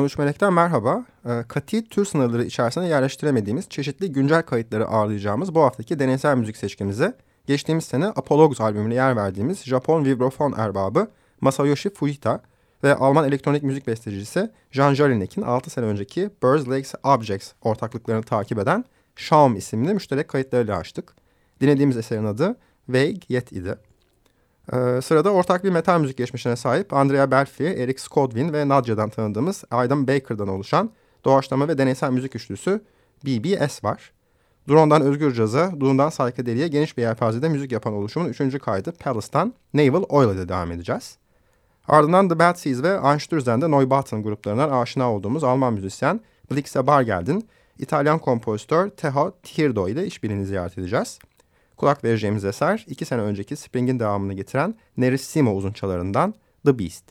13 Melek'ten merhaba. E, kati tür sınırları içerisine yerleştiremediğimiz çeşitli güncel kayıtları ağırlayacağımız bu haftaki deneysel müzik seçkimize geçtiğimiz sene Apologus albümüne yer verdiğimiz Japon vibrofon erbabı Masayoshi Fujita ve Alman elektronik müzik bestecisi Jean Jalinek'in 6 sene önceki Birds Lakes Objects ortaklıklarını takip eden Shaum isimli müşterek kayıtlarıyla açtık. Dinlediğimiz eserin adı Vague Yet idi. Ee, sırada ortak bir metal müzik geçmişine sahip Andrea Belfi, Eric Skodwin ve Nadia'dan tanıdığımız Aidan Baker'dan oluşan doğaçlama ve deneysel müzik üçlüsü BBS var. Drone'dan özgür caza, Doom'dan psychedelia geniş bir yelpazede müzik yapan oluşumun üçüncü kaydı Palace'tan Naval Oil ile devam edeceğiz. Ardından The Bad Seeds ve Einstürzen'de Neubauten gruplarından aşina olduğumuz Alman müzisyen Blixe Bargeld'in İtalyan kompozitör Teho Tirdo ile işbirliğini ziyaret edeceğiz. Kulak vereceğimiz eser iki sene önceki Spring'in devamını getiren Nerissimo uzunçalarından The Beast.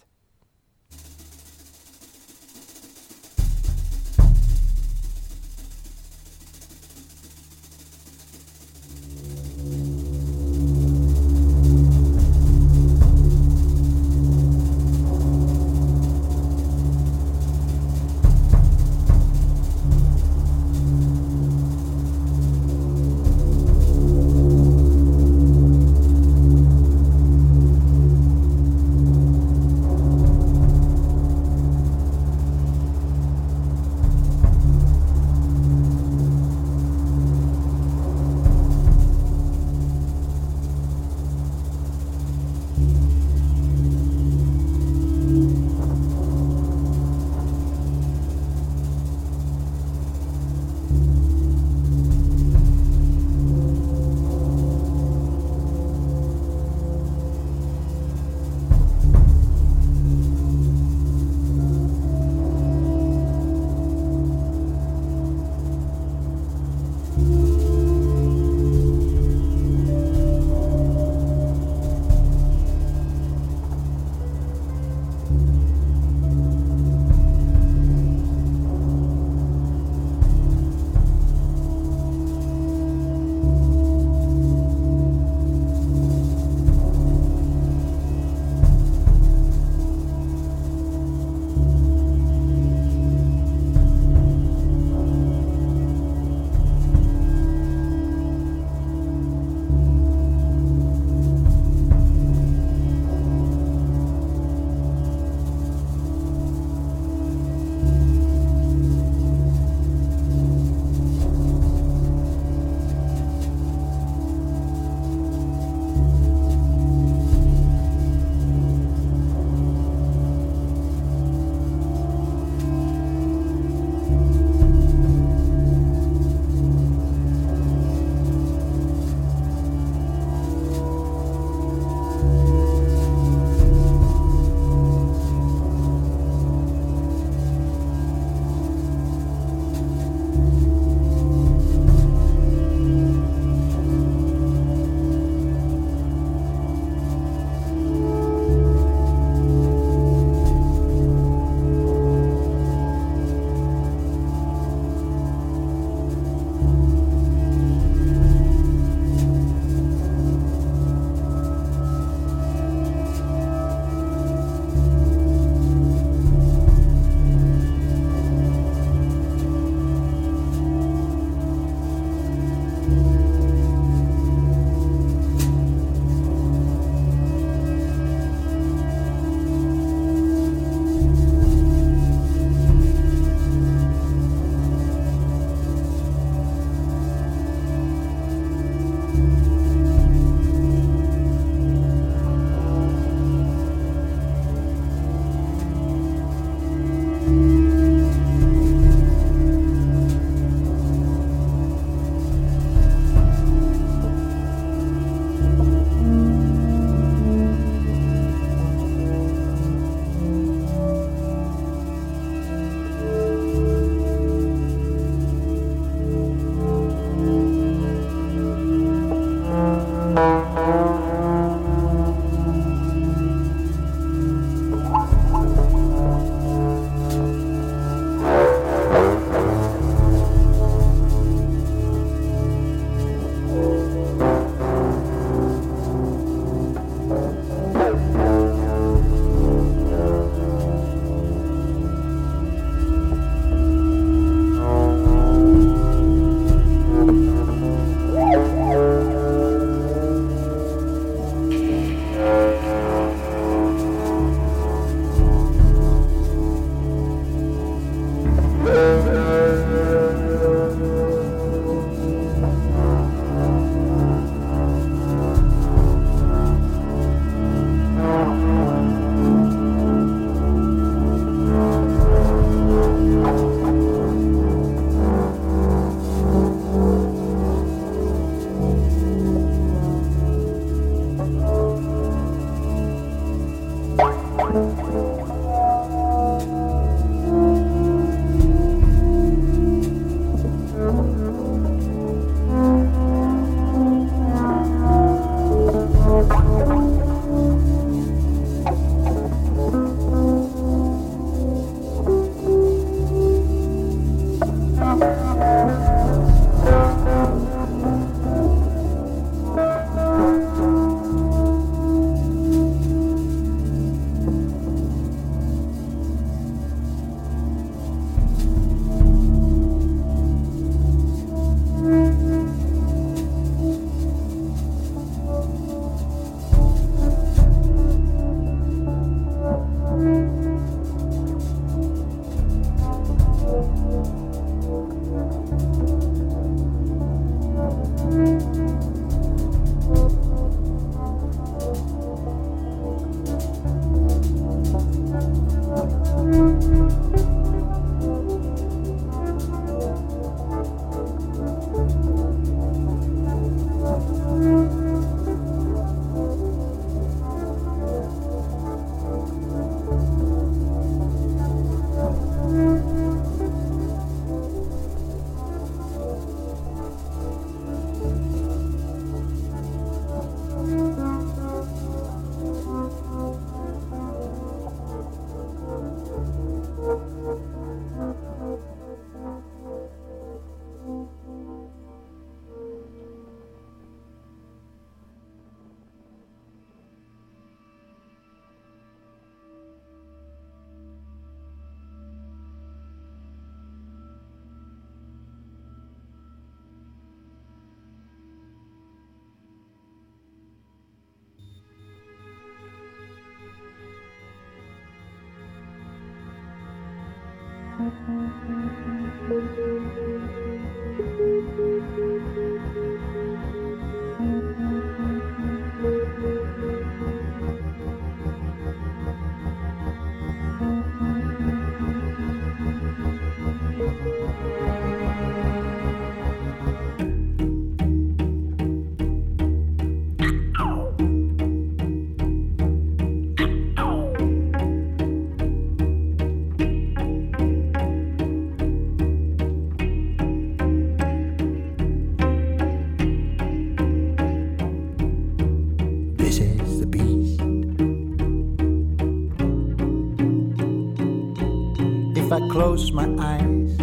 Close my eyes,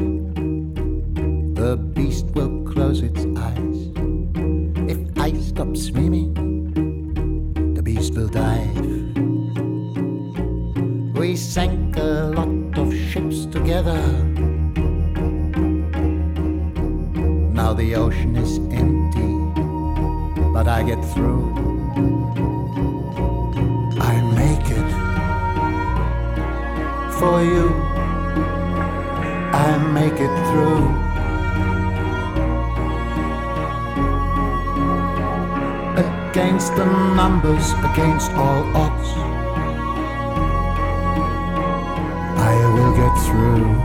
the beast will close its eyes. If I stop swimming, the beast will dive. We sank a lot of ships together. Now the ocean is empty, but I get through. Numbers, against all odds, I will get through.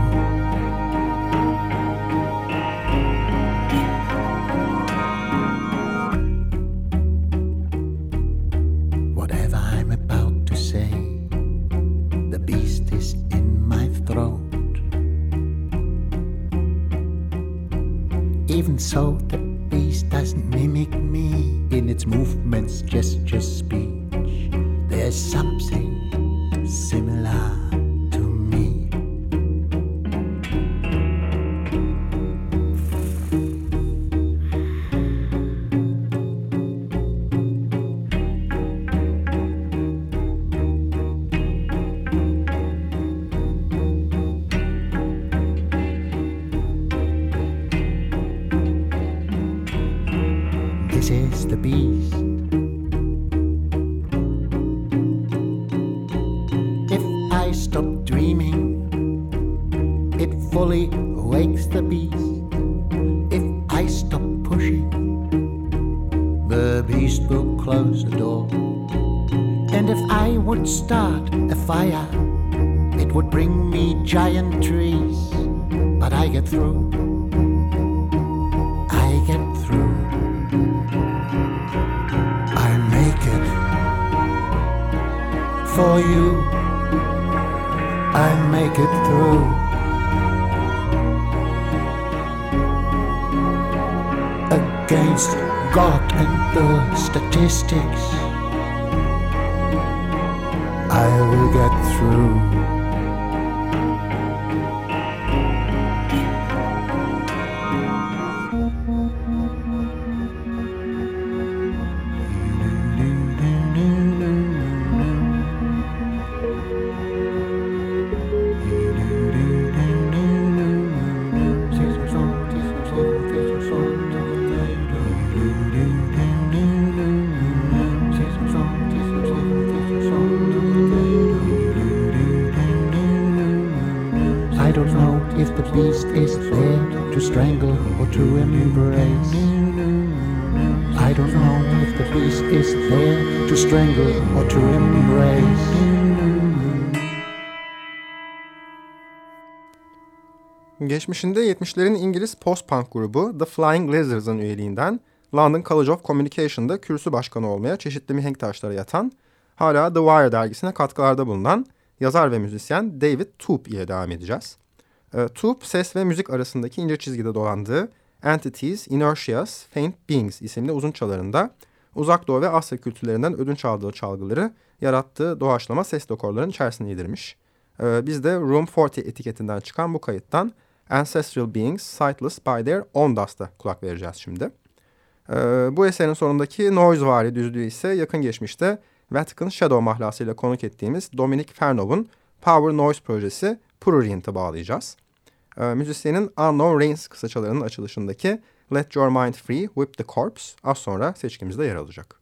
Statistics, the beast is there to strangle or to embrace. I don't know if the beast is there to strangle or to embrace. Geçmişinde 70'lerin İngiliz post-punk grubu The Flying Lizards'ın üyeliğinden London College of Communication'da kürsü başkanı olmaya çeşitli mihenk taşları yatan, hala The Wire dergisine katkılarda bulunan yazar ve müzisyen David Toop ile devam edeceğiz. E, ses ve müzik arasındaki ince çizgide dolandığı Entities, Inertias, Faint Beings isimli uzun çalarında Uzak Doğu ve Asya kültürlerinden ödünç aldığı çalgıları yarattığı doğaçlama ses dekorların içerisine yedirmiş. E, biz de Room 40 etiketinden çıkan bu kayıttan Ancestral Beings Sightless by Their Own Dust'a kulak vereceğiz şimdi. E, bu eserin sonundaki noise-vari düzlüğü ise yakın geçmişte Vatican Shadow mahlasıyla konuk ettiğimiz Dominic Fernov'un Power Noise projesi Prurient'e bağlayacağız. E, müzisyenin Unknown Reigns kısaçalarının açılışındaki Let Your Mind Free, Whip the Corpse az sonra seçkimizde yer alacak.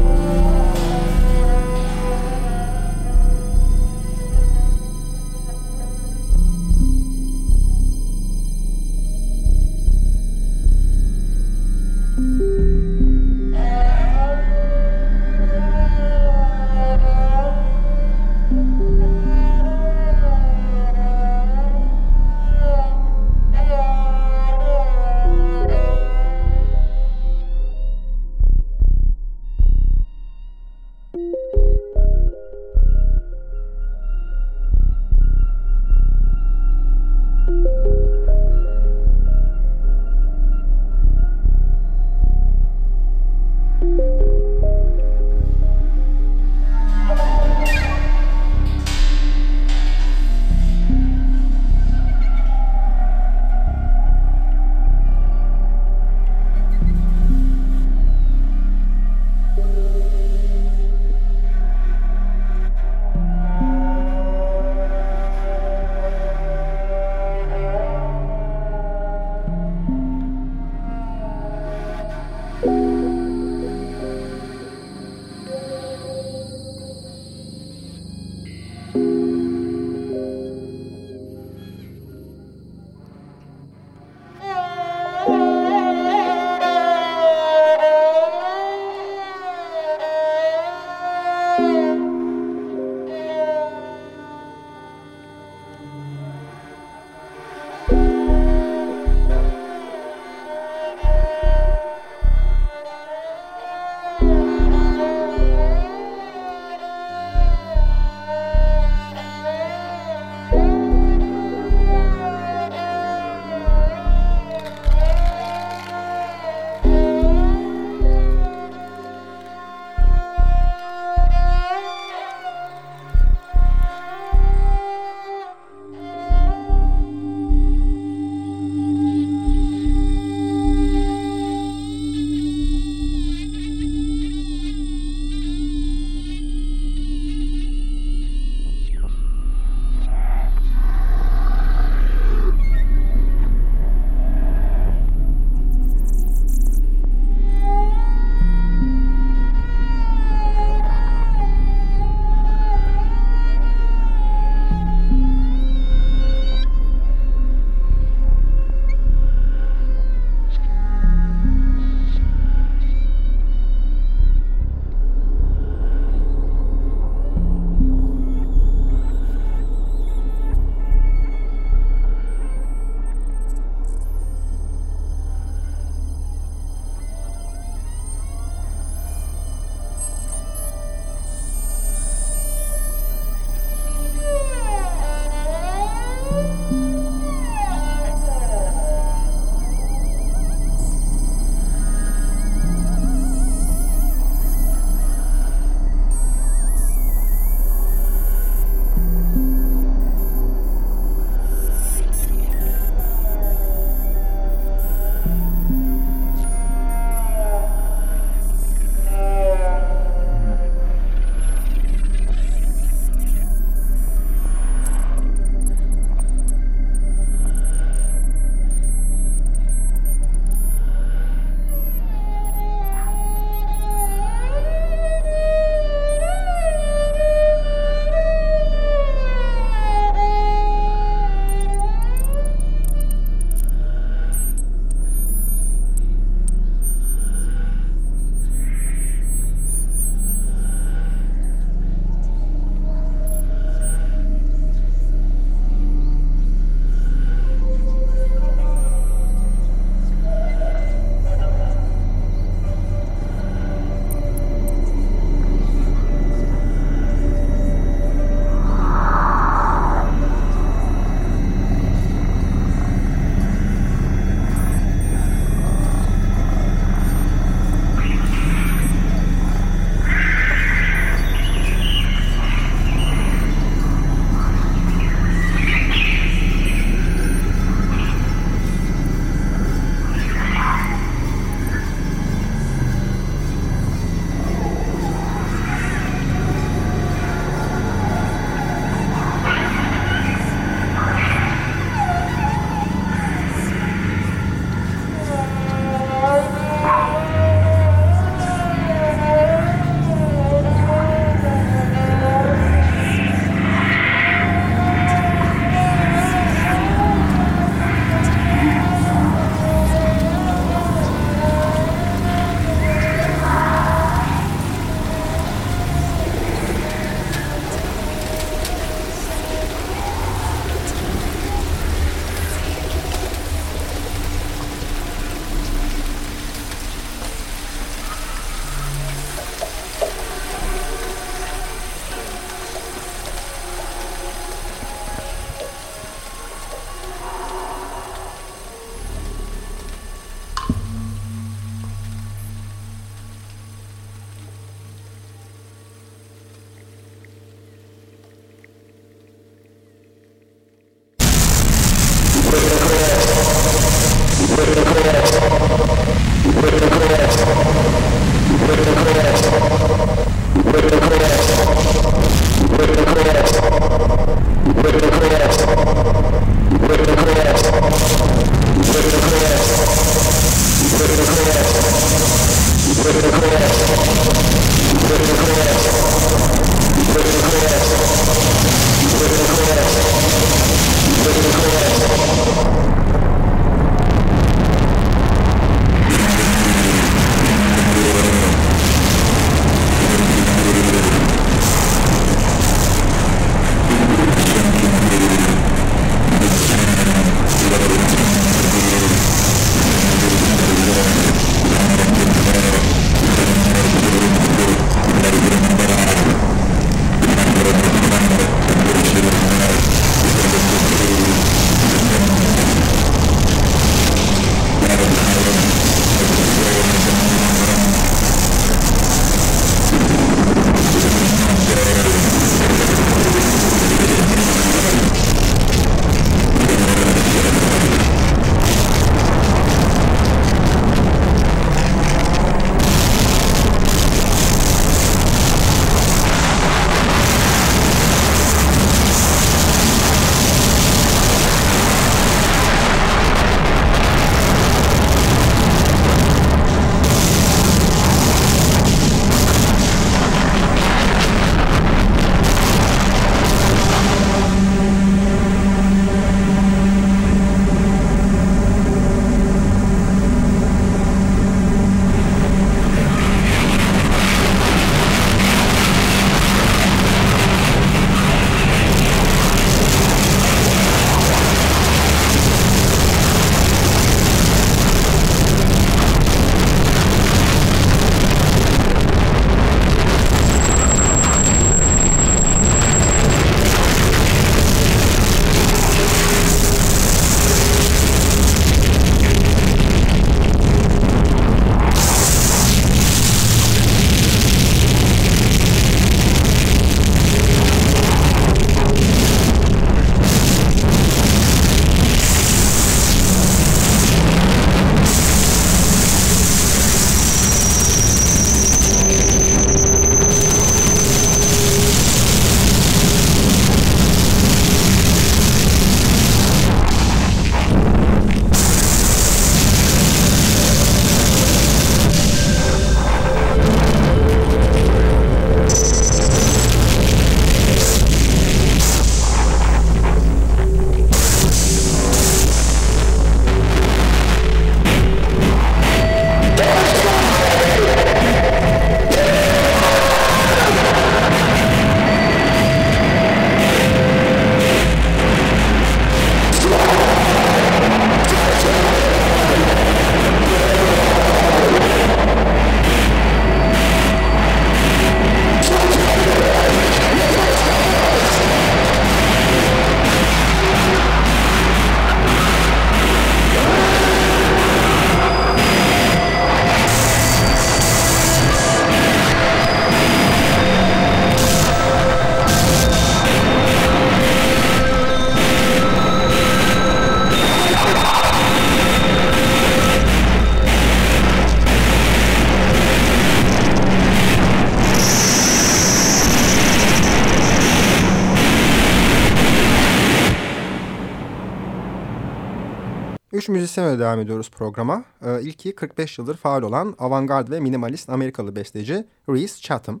Müzisyenle devam ediyoruz programa. Ee, ilki 45 yıldır faal olan avantgard ve minimalist Amerikalı besteci Reese Chatham.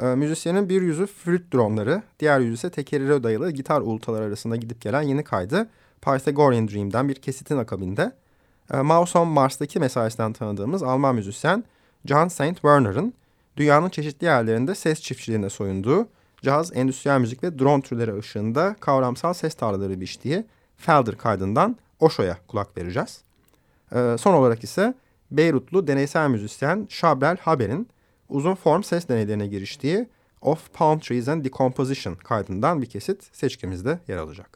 Ee, müzisyenin bir yüzü flüt dronları, diğer yüzü ise tekerire dayalı gitar ultalar arasında gidip gelen yeni kaydı Pythagorean Dream'den bir kesitin akabinde. Ee, Mouse on Mars'taki mesaisinden tanıdığımız Alman müzisyen John St. Werner'ın dünyanın çeşitli yerlerinde ses çiftçiliğine soyunduğu, caz, endüstriyel müzik ve drone türleri ışığında kavramsal ses tarlaları biçtiği Felder kaydından Osho'ya kulak vereceğiz. Ee, son olarak ise Beyrutlu deneysel müzisyen Shabrel Haber'in uzun form ses deneylerine giriştiği Of Palm Trees and Decomposition kaydından bir kesit seçkimizde yer alacak.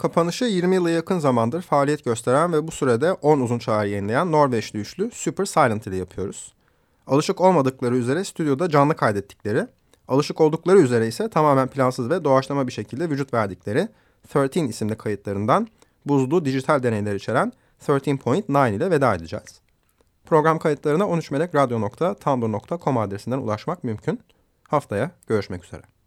Kapanışı 20 yıla yakın zamandır faaliyet gösteren ve bu sürede 10 uzun çağrı yayınlayan Norveçli üçlü Super Silent ile yapıyoruz. Alışık olmadıkları üzere stüdyoda canlı kaydettikleri, alışık oldukları üzere ise tamamen plansız ve doğaçlama bir şekilde vücut verdikleri 13 isimli kayıtlarından buzlu dijital deneyler içeren 13.9 ile veda edeceğiz. Program kayıtlarına 13melekradyo.tumblr.com adresinden ulaşmak mümkün. Haftaya görüşmek üzere.